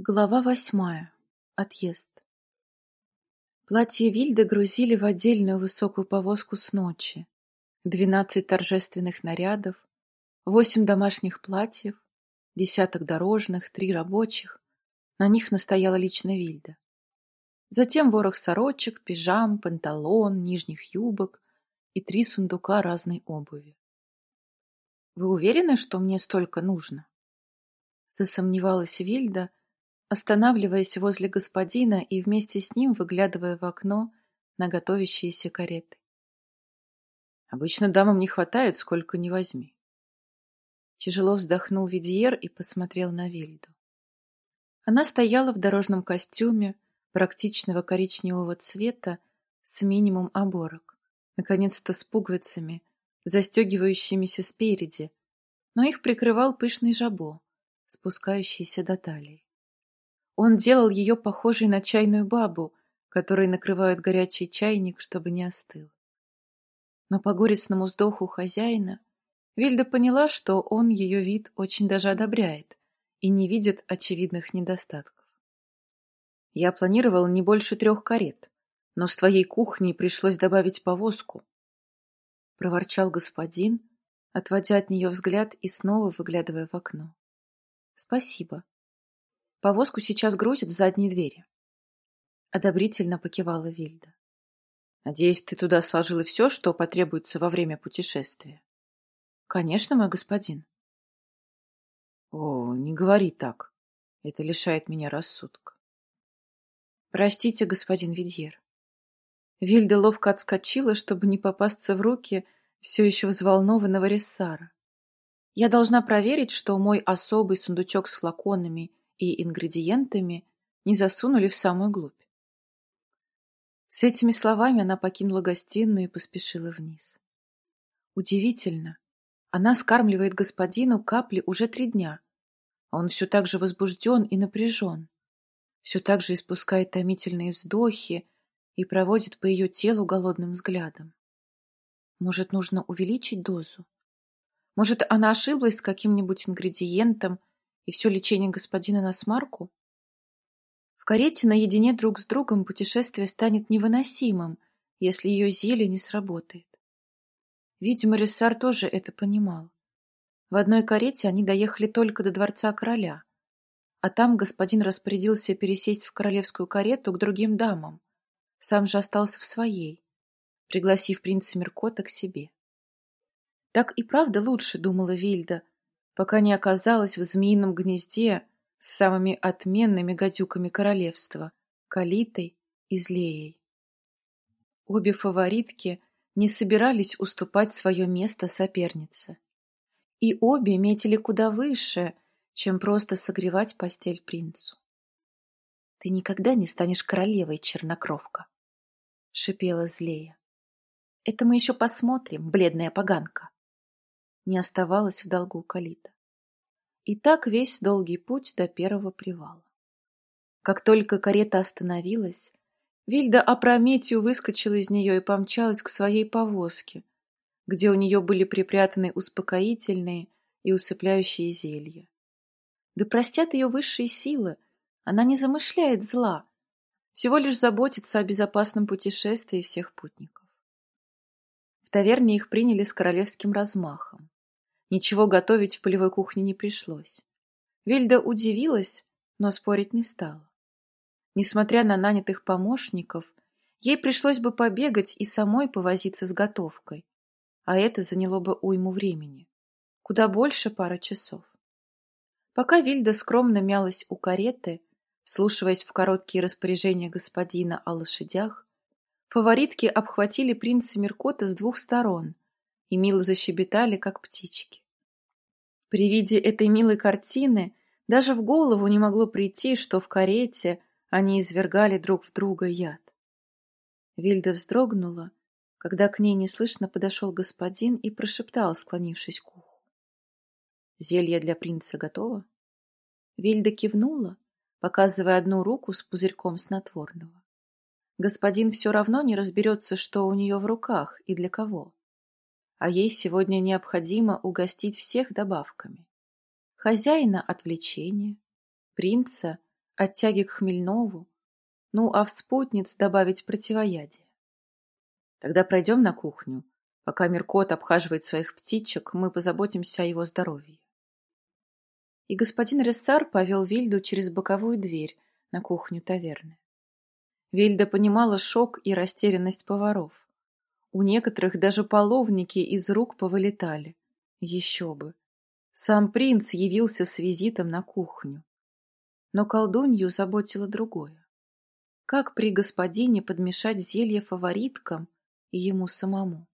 Глава восьмая. Отъезд. Платье Вильды грузили в отдельную высокую повозку с ночи. Двенадцать торжественных нарядов, восемь домашних платьев, десяток дорожных, три рабочих. На них настояла лично Вильда. Затем ворох сорочек, пижам, панталон, нижних юбок и три сундука разной обуви. «Вы уверены, что мне столько нужно?» Засомневалась Вильда, останавливаясь возле господина и вместе с ним выглядывая в окно на готовящиеся кареты. Обычно дамам не хватает, сколько ни возьми. Тяжело вздохнул Видьер и посмотрел на Вильду. Она стояла в дорожном костюме практичного коричневого цвета с минимум оборок, наконец-то с пуговицами, застегивающимися спереди, но их прикрывал пышный жабо, спускающийся до талии. Он делал ее похожей на чайную бабу, которой накрывают горячий чайник, чтобы не остыл. Но по горестному вздоху хозяина Вильда поняла, что он ее вид очень даже одобряет и не видит очевидных недостатков. Я планировал не больше трех карет, но с твоей кухни пришлось добавить повозку. Проворчал господин, отводя от нее взгляд и снова выглядывая в окно. Спасибо, Повозку сейчас грузят в задние двери. Одобрительно покивала Вильда. Надеюсь, ты туда сложила все, что потребуется во время путешествия. Конечно, мой господин. О, не говори так. Это лишает меня рассудка. Простите, господин Видьер. Вильда ловко отскочила, чтобы не попасться в руки все еще взволнованного Рессара. Я должна проверить, что мой особый сундучок с флаконами и ингредиентами не засунули в самую глубь. С этими словами она покинула гостиную и поспешила вниз. Удивительно, она скармливает господину капли уже три дня, а он все так же возбужден и напряжен, все так же испускает томительные вздохи и проводит по ее телу голодным взглядом. Может, нужно увеличить дозу? Может, она ошиблась с каким-нибудь ингредиентом и все лечение господина на смарку? В карете наедине друг с другом путешествие станет невыносимым, если ее зелье не сработает. Видимо, Рессар тоже это понимал. В одной карете они доехали только до дворца короля, а там господин распорядился пересесть в королевскую карету к другим дамам, сам же остался в своей, пригласив принца Меркота к себе. Так и правда лучше, думала Вильда, пока не оказалась в змеином гнезде с самыми отменными гадюками королевства — Калитой и Злеей. Обе фаворитки не собирались уступать свое место сопернице. И обе метили куда выше, чем просто согревать постель принцу. «Ты никогда не станешь королевой, чернокровка!» — шипела Злея. «Это мы еще посмотрим, бледная поганка!» Не оставалась в долгу Калита. И так весь долгий путь до первого привала. Как только карета остановилась, Вильда опрометью выскочила из нее и помчалась к своей повозке, где у нее были припрятаны успокоительные и усыпляющие зелья. Да простят ее высшие силы, она не замышляет зла, всего лишь заботится о безопасном путешествии всех путников. В таверне их приняли с королевским размахом. Ничего готовить в полевой кухне не пришлось. Вильда удивилась, но спорить не стала. Несмотря на нанятых помощников, ей пришлось бы побегать и самой повозиться с готовкой, а это заняло бы уйму времени. Куда больше пара часов. Пока Вильда скромно мялась у кареты, вслушиваясь в короткие распоряжения господина о лошадях, фаворитки обхватили принца Меркота с двух сторон — и мило защебетали, как птички. При виде этой милой картины даже в голову не могло прийти, что в карете они извергали друг в друга яд. Вильда вздрогнула, когда к ней неслышно подошел господин и прошептал, склонившись к уху. «Зелье для принца готово?» Вильда кивнула, показывая одну руку с пузырьком снотворного. Господин все равно не разберется, что у нее в руках и для кого а ей сегодня необходимо угостить всех добавками. Хозяина отвлечение, принца от тяги к Хмельнову, ну а в спутниц добавить противоядие. Тогда пройдем на кухню. Пока Меркот обхаживает своих птичек, мы позаботимся о его здоровье. И господин Рессар повел Вильду через боковую дверь на кухню таверны. Вильда понимала шок и растерянность поваров. У некоторых даже половники из рук повылетали. Еще бы. Сам принц явился с визитом на кухню. Но колдунью заботило другое. Как при господине подмешать зелье фавориткам и ему самому?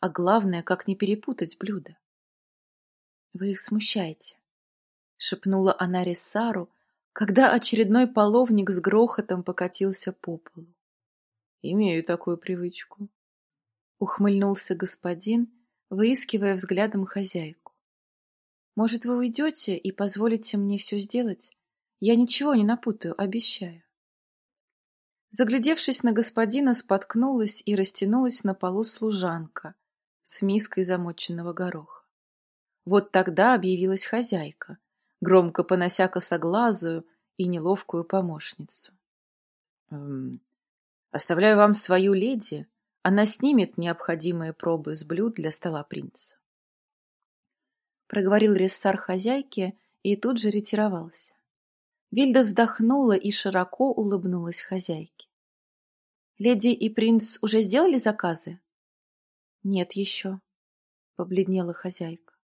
А главное, как не перепутать блюда? «Вы их смущаете», — шепнула она Рессару, когда очередной половник с грохотом покатился по полу. «Имею такую привычку», — ухмыльнулся господин, выискивая взглядом хозяйку. «Может, вы уйдете и позволите мне все сделать? Я ничего не напутаю, обещаю». Заглядевшись на господина, споткнулась и растянулась на полу служанка с миской замоченного гороха. Вот тогда объявилась хозяйка, громко понося косоглазую и неловкую помощницу. «Эм, «Оставляю вам свою леди, она снимет необходимые пробы с блюд для стола принца». Проговорил рессар хозяйке и тут же ретировался. Вильда вздохнула и широко улыбнулась хозяйке. «Леди и принц уже сделали заказы?» «Нет еще», — побледнела хозяйка.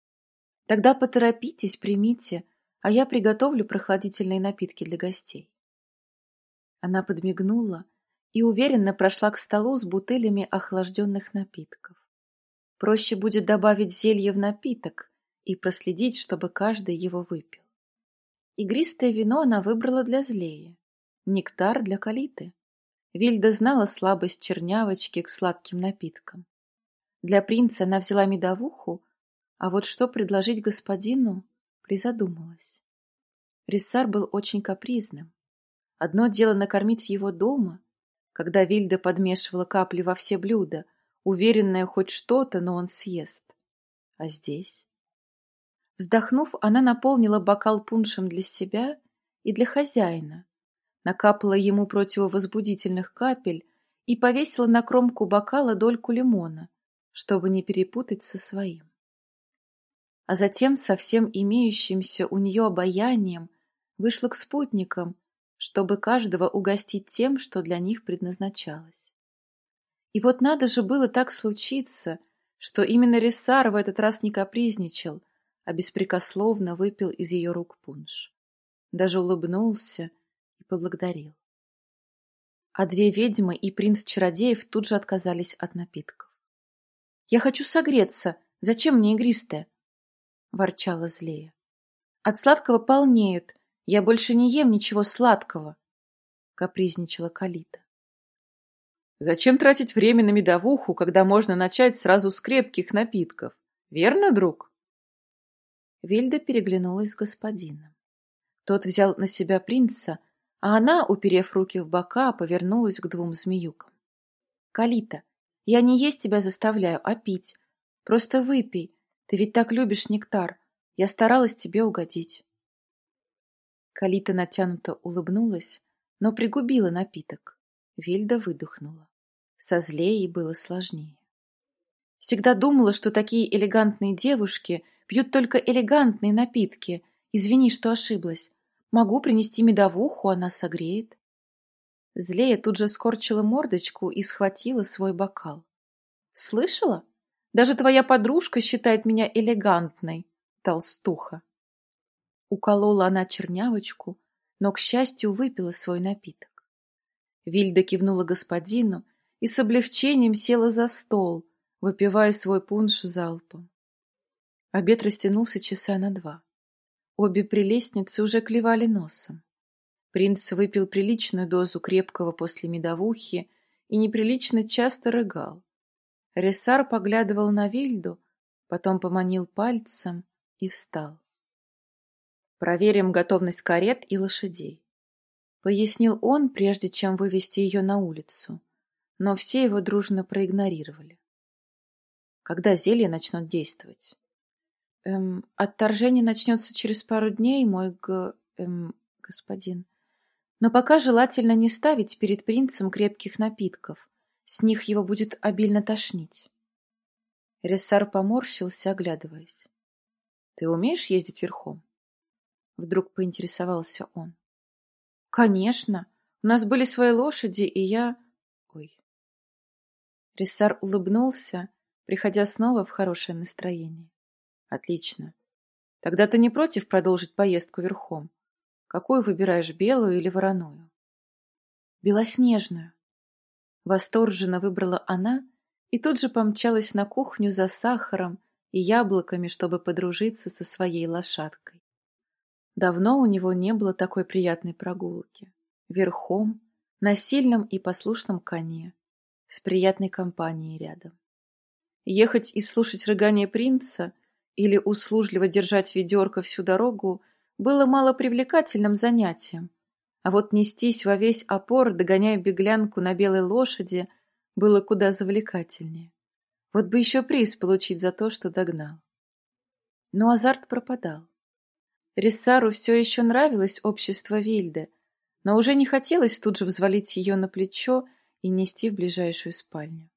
«Тогда поторопитесь, примите, а я приготовлю прохладительные напитки для гостей». Она подмигнула и уверенно прошла к столу с бутылями охлажденных напитков. Проще будет добавить зелье в напиток и проследить, чтобы каждый его выпил. Игристое вино она выбрала для злея, нектар для калиты. Вильда знала слабость чернявочки к сладким напиткам. Для принца она взяла медовуху, а вот что предложить господину, призадумалась. Рессар был очень капризным. Одно дело накормить его дома, когда Вильда подмешивала капли во все блюда, уверенная хоть что-то, но он съест. А здесь? Вздохнув, она наполнила бокал пуншем для себя и для хозяина, накапала ему противовозбудительных капель и повесила на кромку бокала дольку лимона, чтобы не перепутать со своим. А затем со всем имеющимся у нее обаянием вышла к спутникам, чтобы каждого угостить тем, что для них предназначалось. И вот надо же было так случиться, что именно Рессар в этот раз не капризничал — а беспрекословно выпил из ее рук пунш. Даже улыбнулся и поблагодарил. А две ведьмы и принц Чародеев тут же отказались от напитков. «Я хочу согреться. Зачем мне игристое?» — ворчала злея. «От сладкого полнеют. Я больше не ем ничего сладкого», — капризничала Калита. «Зачем тратить время на медовуху, когда можно начать сразу с крепких напитков? Верно, друг?» Вильда переглянулась с господином. Тот взял на себя принца, а она, уперев руки в бока, повернулась к двум змеюкам. «Калита, я не есть тебя заставляю, а пить. Просто выпей. Ты ведь так любишь нектар. Я старалась тебе угодить». Калита натянуто улыбнулась, но пригубила напиток. Вильда выдохнула. Со злеей было сложнее. Всегда думала, что такие элегантные девушки — Пьют только элегантные напитки. Извини, что ошиблась. Могу принести медовуху, она согреет. Злея тут же скорчила мордочку и схватила свой бокал. Слышала? Даже твоя подружка считает меня элегантной, толстуха. Уколола она чернявочку, но, к счастью, выпила свой напиток. Вильда кивнула господину и с облегчением села за стол, выпивая свой пунш залпом. Обед растянулся часа на два. Обе прелестницы уже клевали носом. Принц выпил приличную дозу крепкого после медовухи и неприлично часто рыгал. Рессар поглядывал на Вильду, потом поманил пальцем и встал. «Проверим готовность карет и лошадей», — пояснил он, прежде чем вывести ее на улицу, но все его дружно проигнорировали. «Когда зелье начнут действовать?» Эм, отторжение начнется через пару дней, мой г... Эм, господин. Но пока желательно не ставить перед принцем крепких напитков. С них его будет обильно тошнить. Рессар поморщился, оглядываясь. — Ты умеешь ездить верхом? Вдруг поинтересовался он. — Конечно. У нас были свои лошади, и я... Ой. Рессар улыбнулся, приходя снова в хорошее настроение. — Отлично. Тогда ты не против продолжить поездку верхом? Какую выбираешь, белую или вороную? — Белоснежную. Восторженно выбрала она и тут же помчалась на кухню за сахаром и яблоками, чтобы подружиться со своей лошадкой. Давно у него не было такой приятной прогулки. Верхом, на сильном и послушном коне, с приятной компанией рядом. Ехать и слушать рыгание принца или услужливо держать ведерко всю дорогу было малопривлекательным занятием, а вот нестись во весь опор, догоняя беглянку на белой лошади – было куда завлекательнее. Вот бы еще приз получить за то, что догнал. Но азарт пропадал. Рессару все еще нравилось общество Вильды, но уже не хотелось тут же взвалить ее на плечо и нести в ближайшую спальню.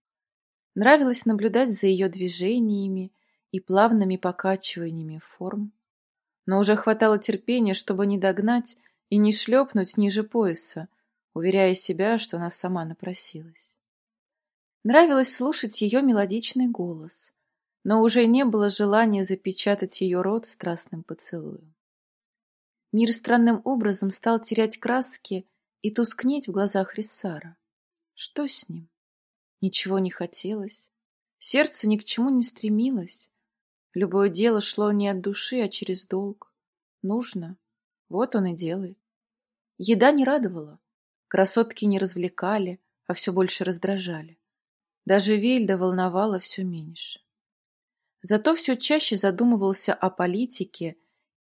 Нравилось наблюдать за ее движениями и плавными покачиваниями форм, но уже хватало терпения, чтобы не догнать и не шлепнуть ниже пояса, уверяя себя, что она сама напросилась. Нравилось слушать ее мелодичный голос, но уже не было желания запечатать ее рот страстным поцелуем. Мир странным образом стал терять краски и тускнеть в глазах Риссара. Что с ним? Ничего не хотелось. Сердце ни к чему не стремилось. Любое дело шло не от души, а через долг. Нужно. Вот он и делает. Еда не радовала. Красотки не развлекали, а все больше раздражали. Даже Вильда волновала все меньше. Зато все чаще задумывался о политике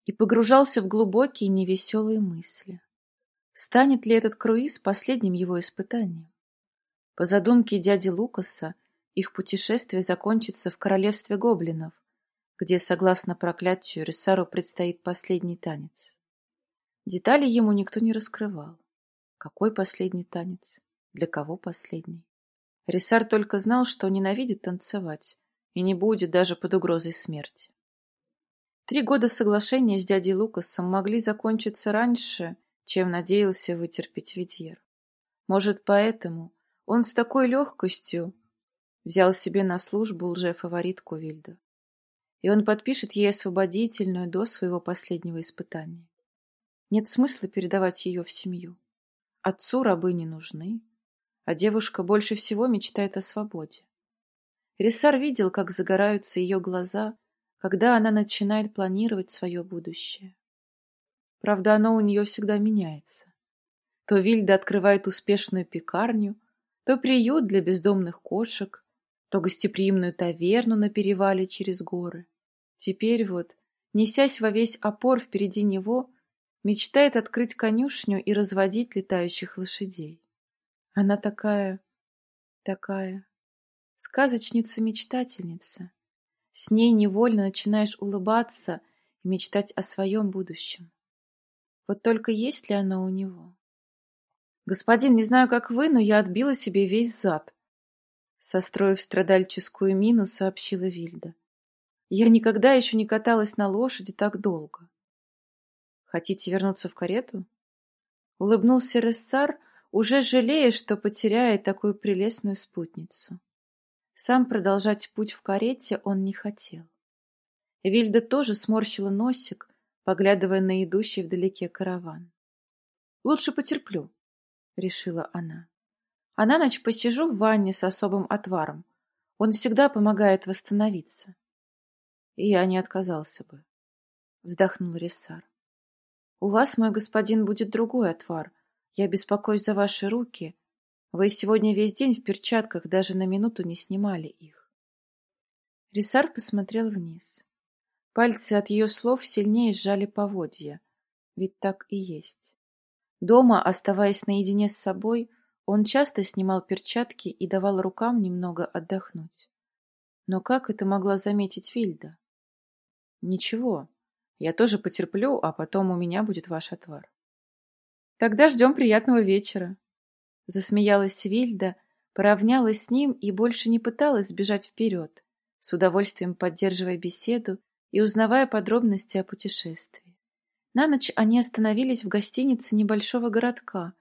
и погружался в глубокие невеселые мысли. Станет ли этот круиз последним его испытанием? По задумке дяди Лукаса, их путешествие закончится в королевстве гоблинов, где, согласно проклятию, Рессару предстоит последний танец. Детали ему никто не раскрывал. Какой последний танец? Для кого последний? Рисар только знал, что ненавидит танцевать и не будет даже под угрозой смерти. Три года соглашения с дядей Лукасом могли закончиться раньше, чем надеялся вытерпеть Видьер. Может, поэтому он с такой легкостью взял себе на службу лже-фаворитку Вильда. И он подпишет ей освободительную до своего последнего испытания. Нет смысла передавать ее в семью. Отцу рабы не нужны, а девушка больше всего мечтает о свободе. Рисар видел, как загораются ее глаза, когда она начинает планировать свое будущее. Правда, оно у нее всегда меняется. То Вильда открывает успешную пекарню, то приют для бездомных кошек, то гостеприимную таверну на перевале через горы. Теперь вот, несясь во весь опор впереди него, мечтает открыть конюшню и разводить летающих лошадей. Она такая, такая, сказочница-мечтательница. С ней невольно начинаешь улыбаться и мечтать о своем будущем. Вот только есть ли она у него? Господин, не знаю, как вы, но я отбила себе весь зад. Состроив страдальческую мину, сообщила Вильда. Я никогда еще не каталась на лошади так долго. Хотите вернуться в карету? Улыбнулся Рессар, уже жалея, что потеряет такую прелестную спутницу. Сам продолжать путь в карете он не хотел. Вильда тоже сморщила носик, поглядывая на идущий вдалеке караван. «Лучше потерплю», — решила она. «А на ночь посижу в ванне с особым отваром. Он всегда помогает восстановиться». И я не отказался бы, — вздохнул Рессар. «У вас, мой господин, будет другой отвар — я беспокоюсь за ваши руки. Вы сегодня весь день в перчатках, даже на минуту не снимали их. Рисар посмотрел вниз. Пальцы от ее слов сильнее сжали поводья. Ведь так и есть. Дома, оставаясь наедине с собой, он часто снимал перчатки и давал рукам немного отдохнуть. Но как это могла заметить Вильда? Ничего, я тоже потерплю, а потом у меня будет ваш отвар. Тогда ждем приятного вечера. Засмеялась Вильда, поравнялась с ним и больше не пыталась сбежать вперед, с удовольствием поддерживая беседу и узнавая подробности о путешествии. На ночь они остановились в гостинице небольшого городка,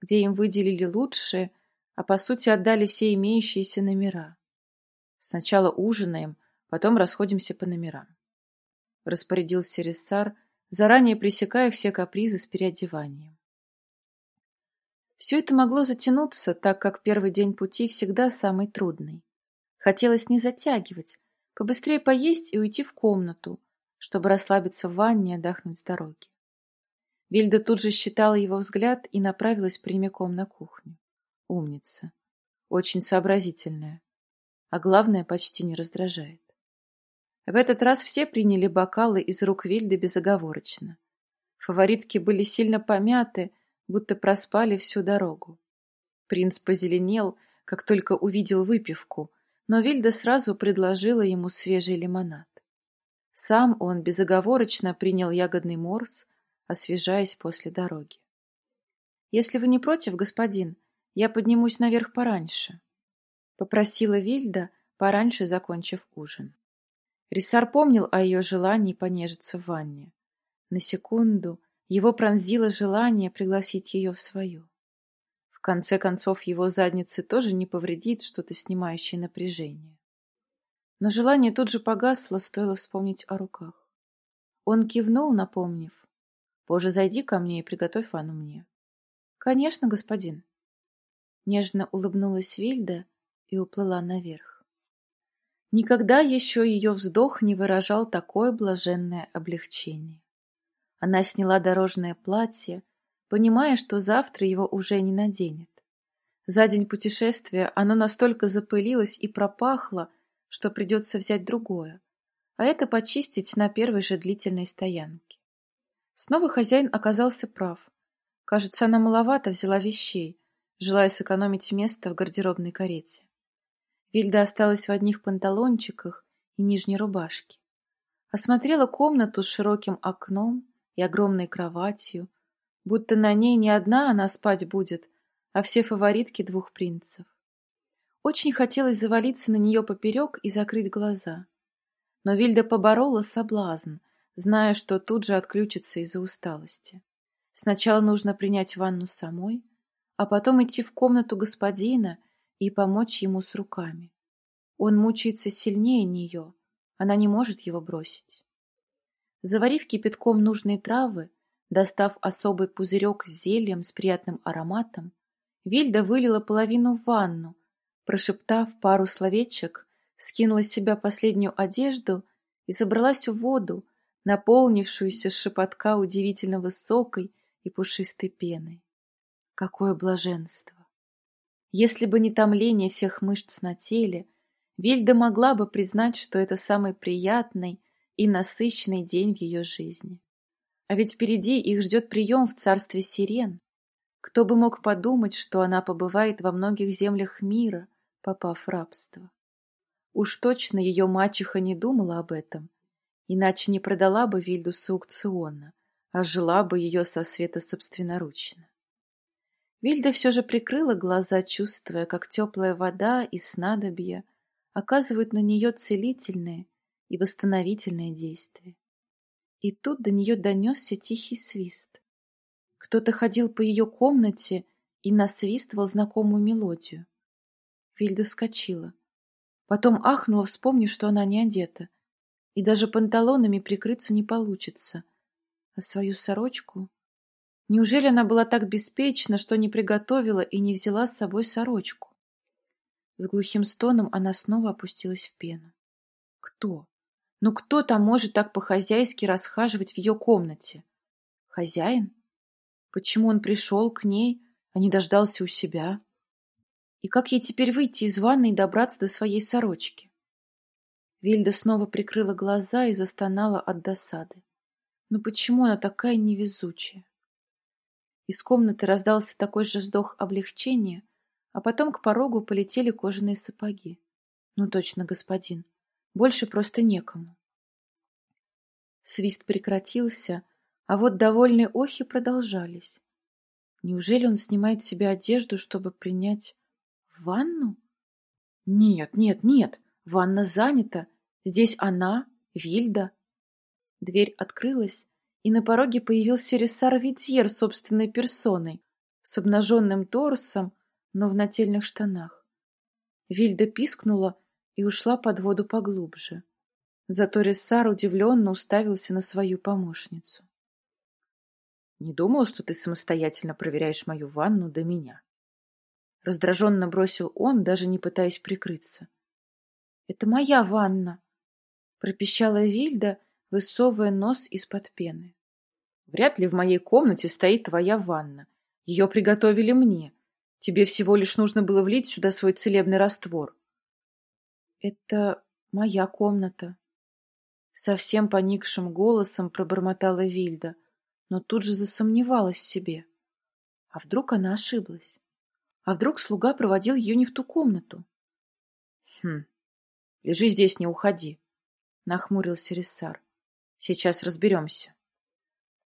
где им выделили лучшие, а по сути отдали все имеющиеся номера. Сначала ужинаем, потом расходимся по номерам. Распорядился Рессар, заранее пресекая все капризы с переодеванием. Все это могло затянуться, так как первый день пути всегда самый трудный. Хотелось не затягивать, побыстрее поесть и уйти в комнату, чтобы расслабиться в ванне и отдохнуть с дороги. Вильда тут же считала его взгляд и направилась прямиком на кухню. Умница. Очень сообразительная. А главное, почти не раздражает. В этот раз все приняли бокалы из рук Вильды безоговорочно. Фаворитки были сильно помяты, будто проспали всю дорогу. Принц позеленел, как только увидел выпивку, но Вильда сразу предложила ему свежий лимонад. Сам он безоговорочно принял ягодный морс, освежаясь после дороги. «Если вы не против, господин, я поднимусь наверх пораньше», — попросила Вильда, пораньше закончив ужин. Рисар помнил о ее желании понежиться в ванне. На секунду его пронзило желание пригласить ее в свою. В конце концов, его заднице тоже не повредит что-то снимающее напряжение. Но желание тут же погасло, стоило вспомнить о руках. Он кивнул, напомнив. «Позже зайди ко мне и приготовь ванну мне». «Конечно, господин». Нежно улыбнулась Вильда и уплыла наверх. Никогда еще ее вздох не выражал такое блаженное облегчение. Она сняла дорожное платье, понимая, что завтра его уже не наденет. За день путешествия оно настолько запылилось и пропахло, что придется взять другое, а это почистить на первой же длительной стоянке. Снова хозяин оказался прав. Кажется, она маловато взяла вещей, желая сэкономить место в гардеробной карете. Вильда осталась в одних панталончиках и нижней рубашке. Осмотрела комнату с широким окном и огромной кроватью, будто на ней не одна она спать будет, а все фаворитки двух принцев. Очень хотелось завалиться на нее поперек и закрыть глаза. Но Вильда поборола соблазн, зная, что тут же отключится из-за усталости. Сначала нужно принять ванну самой, а потом идти в комнату господина и помочь ему с руками. Он мучается сильнее нее, она не может его бросить. Заварив кипятком нужные травы, достав особый пузырек с зельем с приятным ароматом, Вильда вылила половину в ванну, прошептав пару словечек, скинула с себя последнюю одежду и забралась в воду, наполнившуюся с шепотка удивительно высокой и пушистой пеной. Какое блаженство! Если бы не томление всех мышц на теле, Вильда могла бы признать, что это самый приятный и насыщенный день в ее жизни. А ведь впереди их ждет прием в царстве сирен. Кто бы мог подумать, что она побывает во многих землях мира, попав в рабство. Уж точно ее мачеха не думала об этом, иначе не продала бы Вильду с аукциона, а жила бы ее со света собственноручно. Вильда все же прикрыла глаза, чувствуя, как теплая вода и снадобья оказывают на нее целительное и восстановительное действие. И тут до нее донесся тихий свист. Кто-то ходил по ее комнате и насвистывал знакомую мелодию. Вильда вскочила. Потом ахнула, вспомнив, что она не одета. И даже панталонами прикрыться не получится. А свою сорочку Неужели она была так беспечна, что не приготовила и не взяла с собой сорочку? С глухим стоном она снова опустилась в пену. Кто? Ну кто там может так по-хозяйски расхаживать в ее комнате? Хозяин? Почему он пришел к ней, а не дождался у себя? И как ей теперь выйти из ванной и добраться до своей сорочки? Вильда снова прикрыла глаза и застонала от досады. Ну почему она такая невезучая? Из комнаты раздался такой же вздох облегчения, а потом к порогу полетели кожаные сапоги. Ну точно, господин, больше просто некому. Свист прекратился, а вот довольные охи продолжались. Неужели он снимает с себя одежду, чтобы принять ванну? Нет, нет, нет, ванна занята. Здесь она, Вильда. Дверь открылась, и на пороге появился Рессар Витьер собственной персоной, с обнаженным торсом, но в нательных штанах. Вильда пискнула и ушла под воду поглубже. Зато Рессар удивленно уставился на свою помощницу. Не думал, что ты самостоятельно проверяешь мою ванну до меня. Раздраженно бросил он, даже не пытаясь прикрыться. — Это моя ванна, — пропищала Вильда, высовывая нос из-под пены. — Вряд ли в моей комнате стоит твоя ванна. Ее приготовили мне. Тебе всего лишь нужно было влить сюда свой целебный раствор. — Это моя комната. Совсем поникшим голосом пробормотала Вильда — но тут же засомневалась в себе. А вдруг она ошиблась? А вдруг слуга проводил ее не в ту комнату? — Хм, лежи здесь, не уходи, — нахмурился Рессар. — Сейчас разберемся.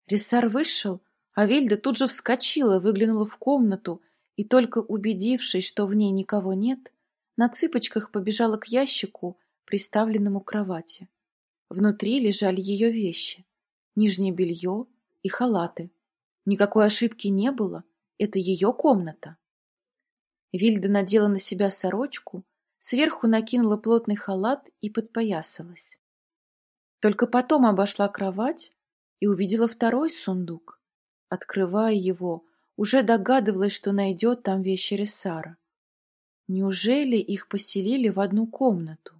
Рессар вышел, а Вильда тут же вскочила, выглянула в комнату и, только убедившись, что в ней никого нет, на цыпочках побежала к ящику, приставленному к кровати. Внутри лежали ее вещи. Нижнее белье, и халаты. Никакой ошибки не было, это ее комната. Вильда надела на себя сорочку, сверху накинула плотный халат и подпоясалась. Только потом обошла кровать и увидела второй сундук. Открывая его, уже догадывалась, что найдет там вещи Рессара. Неужели их поселили в одну комнату?